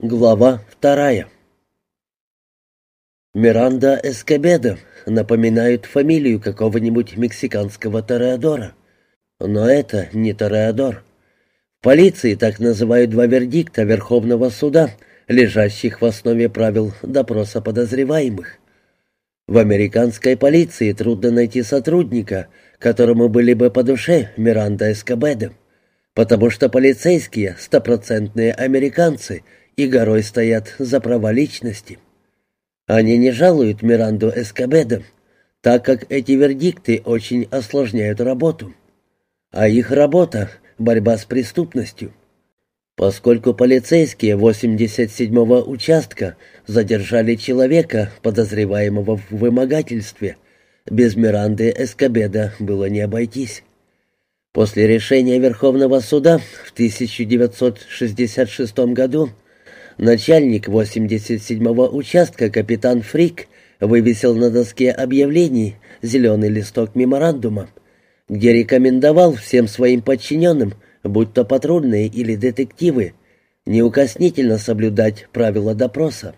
Глава вторая Миранда Эскобедо напоминает фамилию какого-нибудь мексиканского тореадора. Но это не тореадор. В полиции так называют два вердикта Верховного суда, лежащих в основе правил допроса подозреваемых. В американской полиции трудно найти сотрудника, которому были бы по душе Миранда Эскобедо, потому что полицейские — стопроцентные американцы — и горой стоят за права личности. Они не жалуют Миранду Эскобедо, так как эти вердикты очень осложняют работу. А их работа — борьба с преступностью. Поскольку полицейские 87-го участка задержали человека, подозреваемого в вымогательстве, без Миранды Эскобеда было не обойтись. После решения Верховного суда в 1966 году Начальник 87-го участка капитан Фрик вывесил на доске объявлений зеленый листок меморандума, где рекомендовал всем своим подчиненным, будь то патрульные или детективы, неукоснительно соблюдать правила допроса.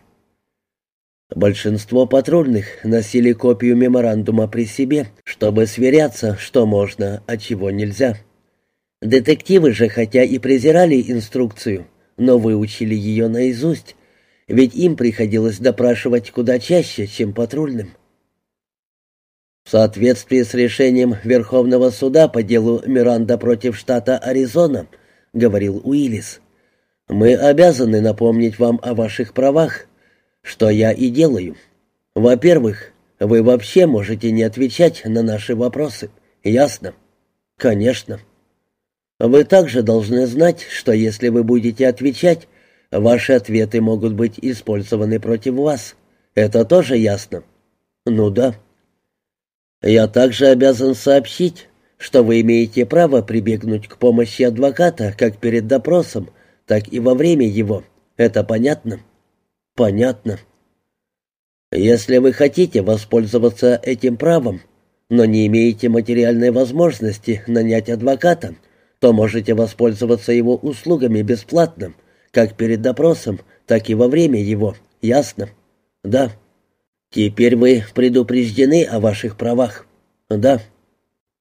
Большинство патрульных носили копию меморандума при себе, чтобы сверяться, что можно, а чего нельзя. Детективы же, хотя и презирали инструкцию, но выучили ее наизусть, ведь им приходилось допрашивать куда чаще, чем патрульным. В соответствии с решением Верховного суда по делу Миранда против штата Аризона, говорил Уиллис, мы обязаны напомнить вам о ваших правах, что я и делаю. Во-первых, вы вообще можете не отвечать на наши вопросы. Ясно? Конечно. Вы также должны знать, что если вы будете отвечать, ваши ответы могут быть использованы против вас. Это тоже ясно? Ну да. Я также обязан сообщить, что вы имеете право прибегнуть к помощи адвоката как перед допросом, так и во время его. Это понятно? Понятно. Если вы хотите воспользоваться этим правом, но не имеете материальной возможности нанять адвоката, то можете воспользоваться его услугами бесплатно, как перед допросом, так и во время его. Ясно? Да. Теперь вы предупреждены о ваших правах. Да.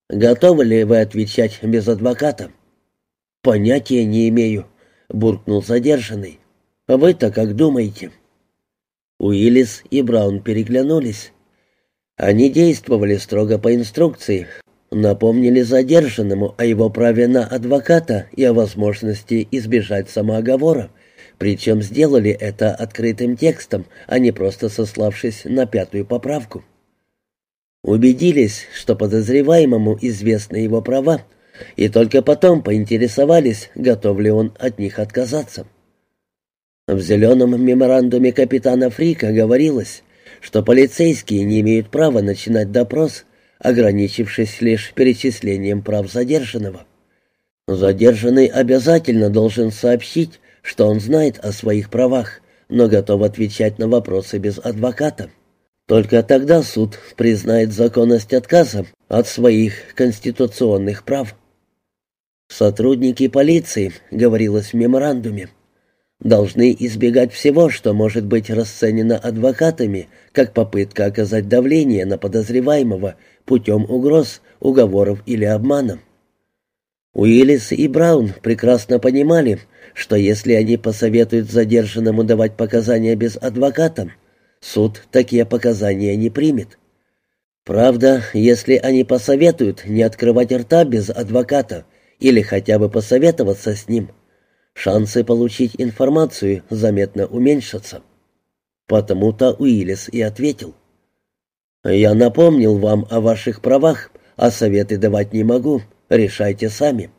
Готовы ли вы отвечать без адвоката? Понятия не имею, буркнул задержанный. Вы-то как думаете? Уиллис и Браун переглянулись. Они действовали строго по инструкции, Напомнили задержанному о его праве на адвоката и о возможности избежать самооговора, причем сделали это открытым текстом, а не просто сославшись на пятую поправку. Убедились, что подозреваемому известны его права, и только потом поинтересовались, готов ли он от них отказаться. В зеленом меморандуме капитана Фрика говорилось, что полицейские не имеют права начинать допрос ограничившись лишь перечислением прав задержанного. Задержанный обязательно должен сообщить, что он знает о своих правах, но готов отвечать на вопросы без адвоката. Только тогда суд признает законность отказа от своих конституционных прав. Сотрудники полиции, говорилось в меморандуме, должны избегать всего, что может быть расценено адвокатами как попытка оказать давление на подозреваемого путем угроз, уговоров или обмана. Уиллис и Браун прекрасно понимали, что если они посоветуют задержанному давать показания без адвоката, суд такие показания не примет. Правда, если они посоветуют не открывать рта без адвоката или хотя бы посоветоваться с ним, шансы получить информацию заметно уменьшатся. Потому-то Уиллис и ответил. «Я напомнил вам о ваших правах, а советы давать не могу. Решайте сами».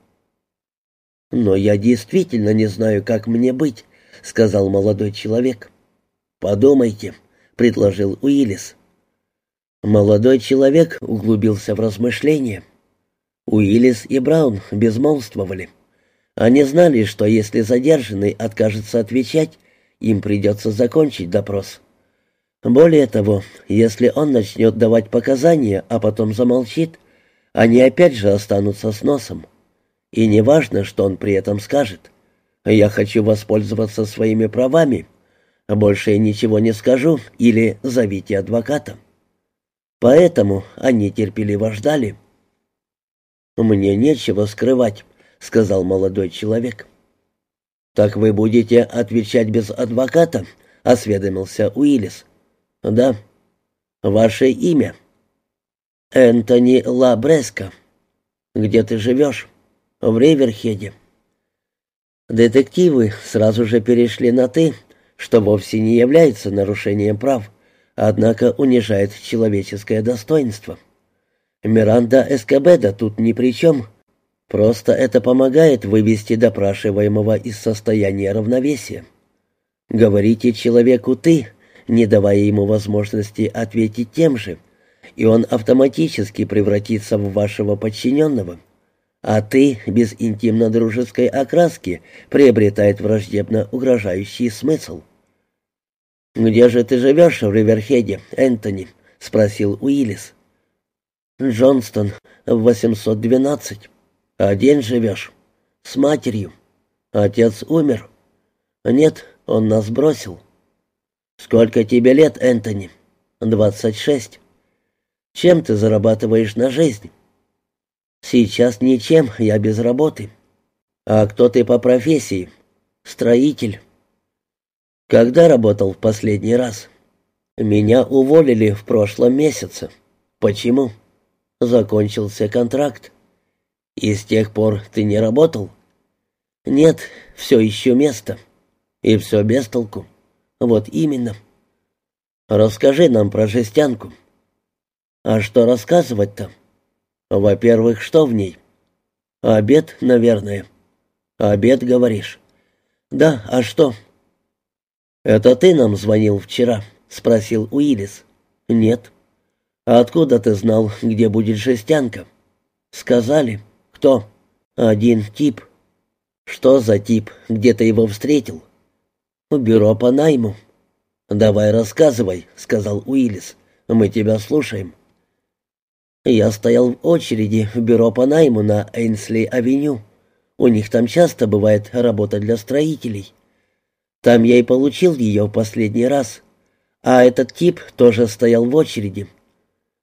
«Но я действительно не знаю, как мне быть», — сказал молодой человек. «Подумайте», — предложил Уиллис. Молодой человек углубился в размышления. Уиллис и Браун безмолвствовали. Они знали, что если задержанный откажется отвечать, им придется закончить допрос. Более того, если он начнет давать показания, а потом замолчит, они опять же останутся с носом. И не важно, что он при этом скажет. Я хочу воспользоваться своими правами. Больше я ничего не скажу или зовите адвоката». Поэтому они терпеливо ждали. «Мне нечего скрывать», — сказал молодой человек. «Так вы будете отвечать без адвоката?» — осведомился Уиллис. «Да». «Ваше имя?» «Энтони Лабреско». «Где ты живешь?» «В Риверхеде». Детективы сразу же перешли на «ты», что вовсе не является нарушением прав, однако унижает человеческое достоинство. Миранда Эскобеда тут ни при чем. Просто это помогает вывести допрашиваемого из состояния равновесия. Говорите человеку «ты», не давая ему возможности ответить тем же, и он автоматически превратится в вашего подчиненного. А «ты» без интимно-дружеской окраски приобретает враждебно угрожающий смысл. «Где же ты живешь в Риверхеде, Энтони?» — спросил Уиллис. «Джонстон, в 812. Один живешь. С матерью. Отец умер. Нет, он нас бросил. Сколько тебе лет, Энтони? Двадцать шесть. Чем ты зарабатываешь на жизнь? Сейчас ничем, я без работы. А кто ты по профессии? Строитель. Когда работал в последний раз? Меня уволили в прошлом месяце. Почему? Закончился контракт. И с тех пор ты не работал? Нет, все еще место. И все без толку. Вот именно. Расскажи нам про жестянку. А что рассказывать-то? Во-первых, что в ней? Обед, наверное. Обед, говоришь? Да, а что? Это ты нам звонил вчера? Спросил Уиллис. Нет. А откуда ты знал, где будет жестянка? Сказали. Кто? Один тип. Что за тип? Где ты его встретил? В бюро по найму. Давай рассказывай, сказал Уиллис. Мы тебя слушаем. Я стоял в очереди в бюро по найму на Эйнсли-авеню. У них там часто бывает работа для строителей. Там я и получил ее в последний раз. А этот тип тоже стоял в очереди.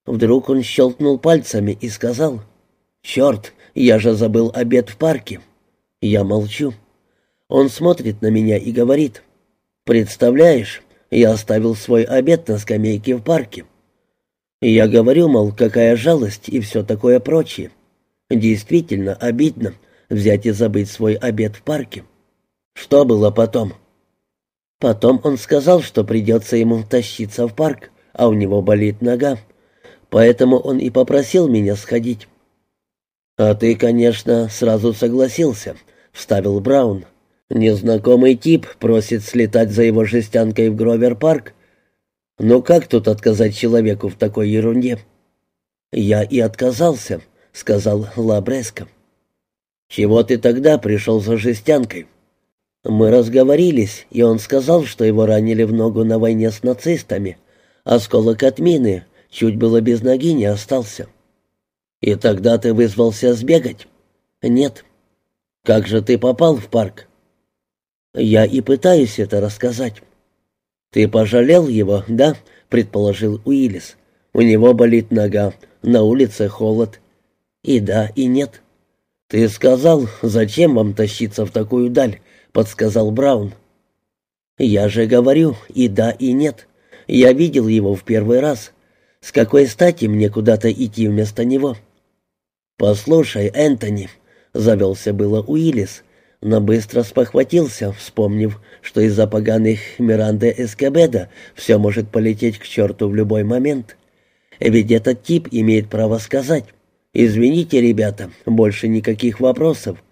Вдруг он щелкнул пальцами и сказал, «Черт, я же забыл обед в парке». Я молчу. Он смотрит на меня и говорит, «Представляешь, я оставил свой обед на скамейке в парке». Я говорю, мол, какая жалость и все такое прочее. Действительно обидно взять и забыть свой обед в парке. Что было потом? Потом он сказал, что придется ему тащиться в парк, а у него болит нога. Поэтому он и попросил меня сходить. «А ты, конечно, сразу согласился», — вставил Браун. «Незнакомый тип просит слетать за его жестянкой в Гровер-парк. Но как тут отказать человеку в такой ерунде?» «Я и отказался», — сказал Лабреско. «Чего ты тогда пришел за жестянкой?» Мы разговорились, и он сказал, что его ранили в ногу на войне с нацистами. Осколок от мины Чуть было без ноги не остался. И тогда ты вызвался сбегать? Нет. Как же ты попал в парк? Я и пытаюсь это рассказать. Ты пожалел его, да? предположил Уиллис. У него болит нога, на улице холод. И да, и нет. Ты сказал, зачем вам тащиться в такую даль, подсказал Браун. Я же говорю, и да, и нет. Я видел его в первый раз. С какой стати мне куда-то идти вместо него? «Послушай, Энтони», — завелся было Уиллис, но быстро спохватился, вспомнив, что из-за поганых Миранды Эскобеда все может полететь к черту в любой момент. Ведь этот тип имеет право сказать «Извините, ребята, больше никаких вопросов.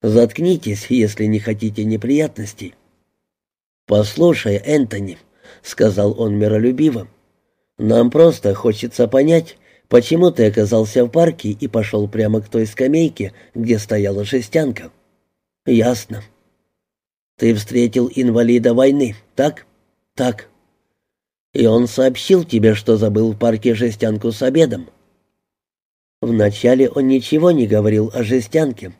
Заткнитесь, если не хотите неприятностей». «Послушай, Энтони», — сказал он миролюбиво, нам просто хочется понять, почему ты оказался в парке и пошел прямо к той скамейке, где стояла жестянка. Ясно. Ты встретил инвалида войны, так? Так. И он сообщил тебе, что забыл в парке жестянку с обедом. Вначале он ничего не говорил о жестянке,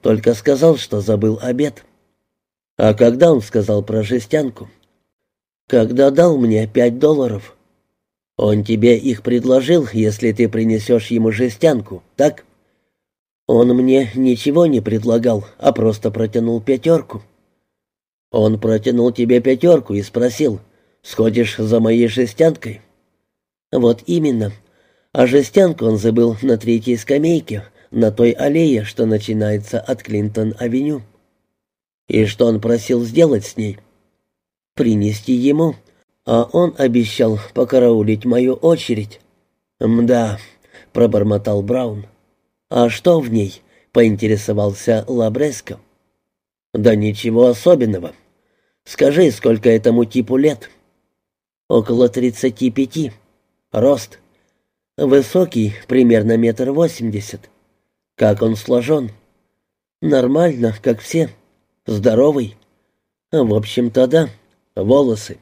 только сказал, что забыл обед. «А когда он сказал про жестянку?» «Когда дал мне пять долларов». «Он тебе их предложил, если ты принесешь ему жестянку, так?» «Он мне ничего не предлагал, а просто протянул пятерку». «Он протянул тебе пятерку и спросил, сходишь за моей жестянкой?» «Вот именно. А жестянку он забыл на третьей скамейке, на той аллее, что начинается от Клинтон-авеню». «И что он просил сделать с ней?» «Принести ему, а он обещал покараулить мою очередь». «Мда», — пробормотал Браун. «А что в ней?» — поинтересовался Лабреско. «Да ничего особенного. Скажи, сколько этому типу лет?» «Около тридцати пяти. Рост. Высокий, примерно метр восемьдесят. Как он сложен?» «Нормально, как все. Здоровый. В общем-то, да. Волосы.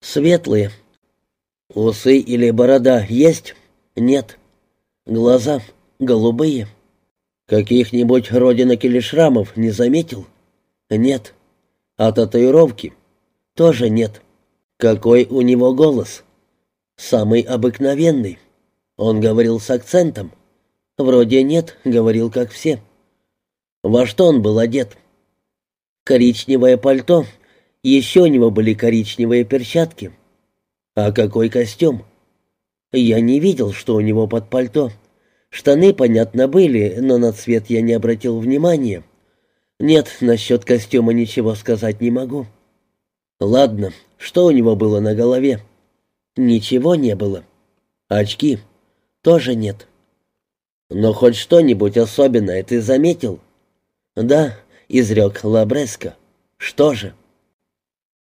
Светлые. Усы или борода есть? Нет. Глаза голубые. Каких-нибудь родинок или шрамов не заметил? Нет. А татуировки? Тоже нет. Какой у него голос? Самый обыкновенный. Он говорил с акцентом. Вроде нет, говорил как все. Во что он был одет? Коричневое пальто. Еще у него были коричневые перчатки. А какой костюм? Я не видел, что у него под пальто. Штаны, понятно, были, но на цвет я не обратил внимания. Нет, насчет костюма ничего сказать не могу. Ладно, что у него было на голове? Ничего не было. Очки? Тоже нет. Но хоть что-нибудь особенное ты заметил? Да, изрек Лабреско. Что же?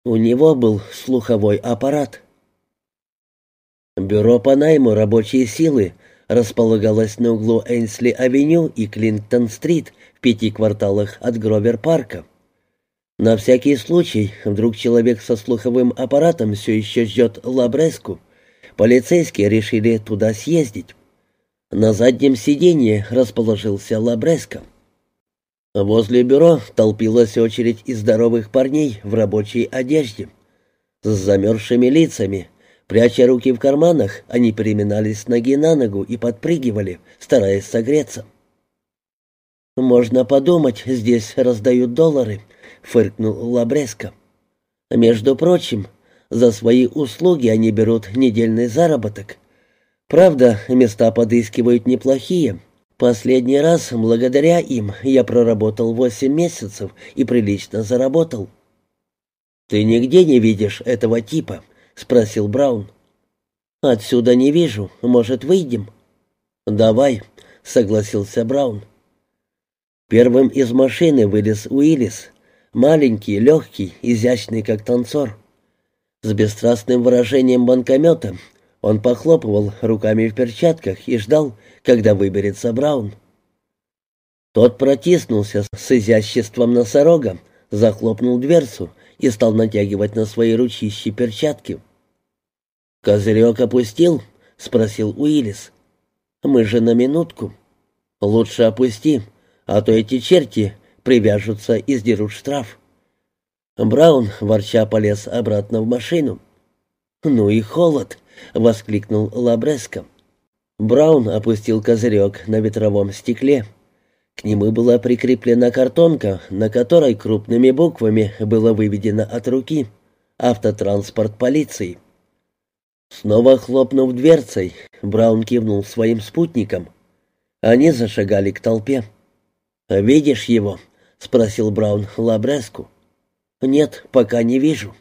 У него был слуховой аппарат. Бюро по найму рабочей силы располагалась на углу Эйнсли-авеню и Клинтон-стрит в пяти кварталах от Гровер-парка. На всякий случай, вдруг человек со слуховым аппаратом все еще ждет Лабреску, полицейские решили туда съездить. На заднем сиденье расположился Лабреско. Возле бюро толпилась очередь из здоровых парней в рабочей одежде. С замерзшими лицами, Пряча руки в карманах, они переминались с ноги на ногу и подпрыгивали, стараясь согреться. «Можно подумать, здесь раздают доллары», — фыркнул Лабреско. «Между прочим, за свои услуги они берут недельный заработок. Правда, места подыскивают неплохие. Последний раз, благодаря им, я проработал восемь месяцев и прилично заработал». «Ты нигде не видишь этого типа?» — спросил Браун. «Отсюда не вижу. Может, выйдем?» «Давай», — согласился Браун. Первым из машины вылез Уиллис. Маленький, легкий, изящный, как танцор. С бесстрастным выражением банкомета он похлопывал руками в перчатках и ждал, когда выберется Браун. Тот протиснулся с изяществом носорога, захлопнул дверцу и стал натягивать на свои ручищи перчатки. «Козырек опустил?» — спросил Уиллис. «Мы же на минутку. Лучше опусти, а то эти черти привяжутся и сдерут штраф». Браун, ворча, полез обратно в машину. «Ну и холод!» — воскликнул Лабреско. Браун опустил козырек на ветровом стекле. К нему была прикреплена картонка, на которой крупными буквами было выведено от руки «Автотранспорт полиции». Снова хлопнув дверцей, Браун кивнул своим спутникам. Они зашагали к толпе. «Видишь его?» — спросил Браун Лабреску. «Нет, пока не вижу».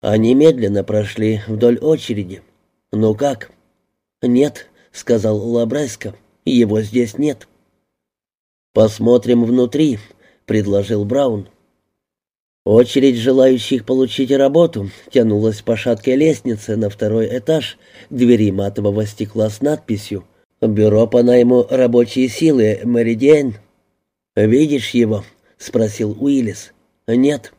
Они медленно прошли вдоль очереди. «Ну как?» «Нет», — сказал Лабреско, — «его здесь нет». «Посмотрим внутри», — предложил Браун. Очередь желающих получить работу тянулась по шаткой лестнице на второй этаж двери матового стекла с надписью «Бюро по найму рабочей силы Меридиан». «Видишь его?» — спросил Уиллис. «Нет».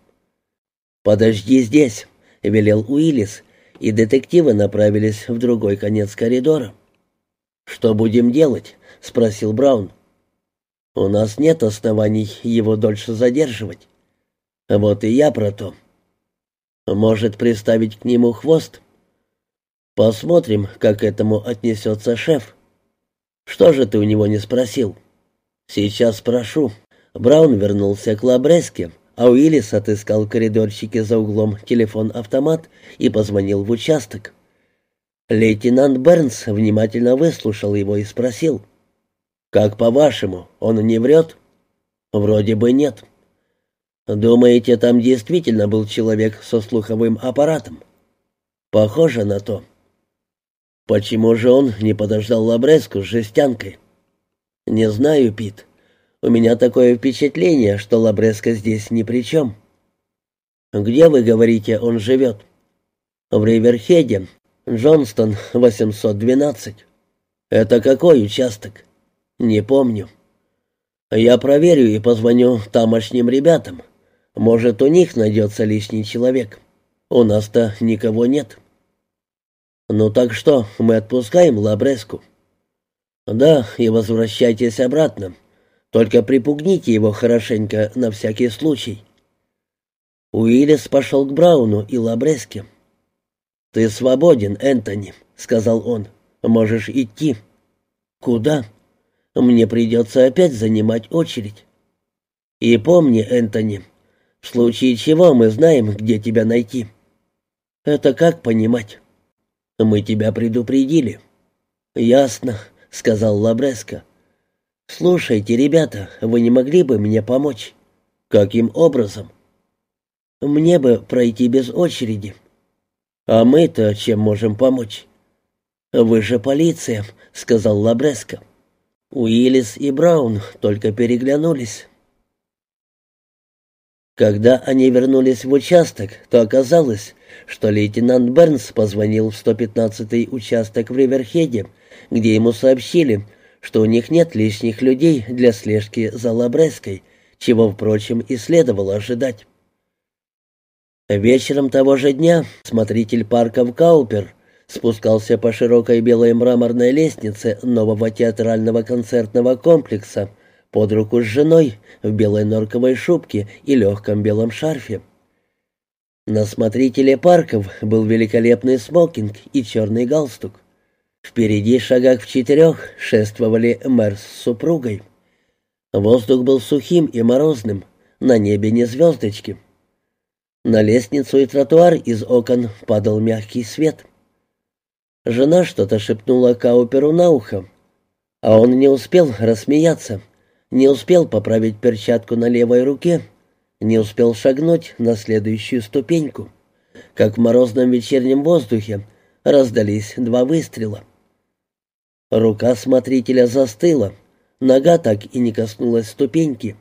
«Подожди здесь», — велел Уиллис, и детективы направились в другой конец коридора. «Что будем делать?» — спросил Браун. «У нас нет оснований его дольше задерживать». Вот и я про то. Может приставить к нему хвост? Посмотрим, как к этому отнесется шеф. Что же ты у него не спросил? Сейчас спрошу. Браун вернулся к Лабреске, а Уиллис отыскал в коридорчике за углом телефон-автомат и позвонил в участок. Лейтенант Бернс внимательно выслушал его и спросил. «Как по-вашему, он не врет?» «Вроде бы нет». «Думаете, там действительно был человек со слуховым аппаратом?» «Похоже на то». «Почему же он не подождал Лабреску с жестянкой?» «Не знаю, Пит. У меня такое впечатление, что Лабреска здесь ни при чем». «Где, вы говорите, он живет?» «В Риверхеде, Джонстон, 812». «Это какой участок?» «Не помню». «Я проверю и позвоню тамошним ребятам. Может, у них найдется лишний человек. У нас-то никого нет». «Ну так что, мы отпускаем Лабреску?» «Да, и возвращайтесь обратно. Только припугните его хорошенько на всякий случай». Уиллис пошел к Брауну и Лабреске. «Ты свободен, Энтони», — сказал он. «Можешь идти». «Куда?» «Мне придется опять занимать очередь». «И помни, Энтони, в случае чего мы знаем, где тебя найти». «Это как понимать?» «Мы тебя предупредили». «Ясно», — сказал Лабреско. «Слушайте, ребята, вы не могли бы мне помочь?» «Каким образом?» «Мне бы пройти без очереди». «А мы-то чем можем помочь?» «Вы же полиция», — сказал Лабреско. Уиллис и Браун только переглянулись. Когда они вернулись в участок, то оказалось, что лейтенант Бернс позвонил в 115-й участок в Риверхеде, где ему сообщили, что у них нет лишних людей для слежки за Лабреской, чего, впрочем, и следовало ожидать. Вечером того же дня смотритель парка в Каупер спускался по широкой белой мраморной лестнице нового театрального концертного комплекса под руку с женой в белой норковой шубке и легком белом шарфе. На смотрителе парков был великолепный смокинг и черный галстук. Впереди, шагах в четырех, шествовали мэр с супругой. Воздух был сухим и морозным, на небе не звездочки. На лестницу и тротуар из окон падал мягкий свет. Жена что-то шепнула Кауперу на ухо, а он не успел рассмеяться, не успел поправить перчатку на левой руке, не успел шагнуть на следующую ступеньку, как в морозном вечернем воздухе раздались два выстрела. Рука смотрителя застыла, нога так и не коснулась ступеньки.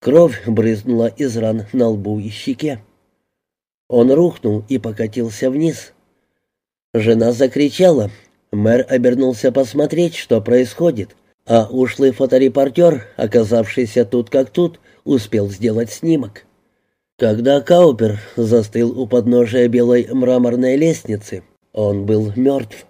Кровь брызнула из ран на лбу и щеке. Он рухнул и покатился вниз. Жена закричала. Мэр обернулся посмотреть, что происходит, а ушлый фоторепортер, оказавшийся тут как тут, успел сделать снимок. Когда Каупер застыл у подножия белой мраморной лестницы, он был мертв.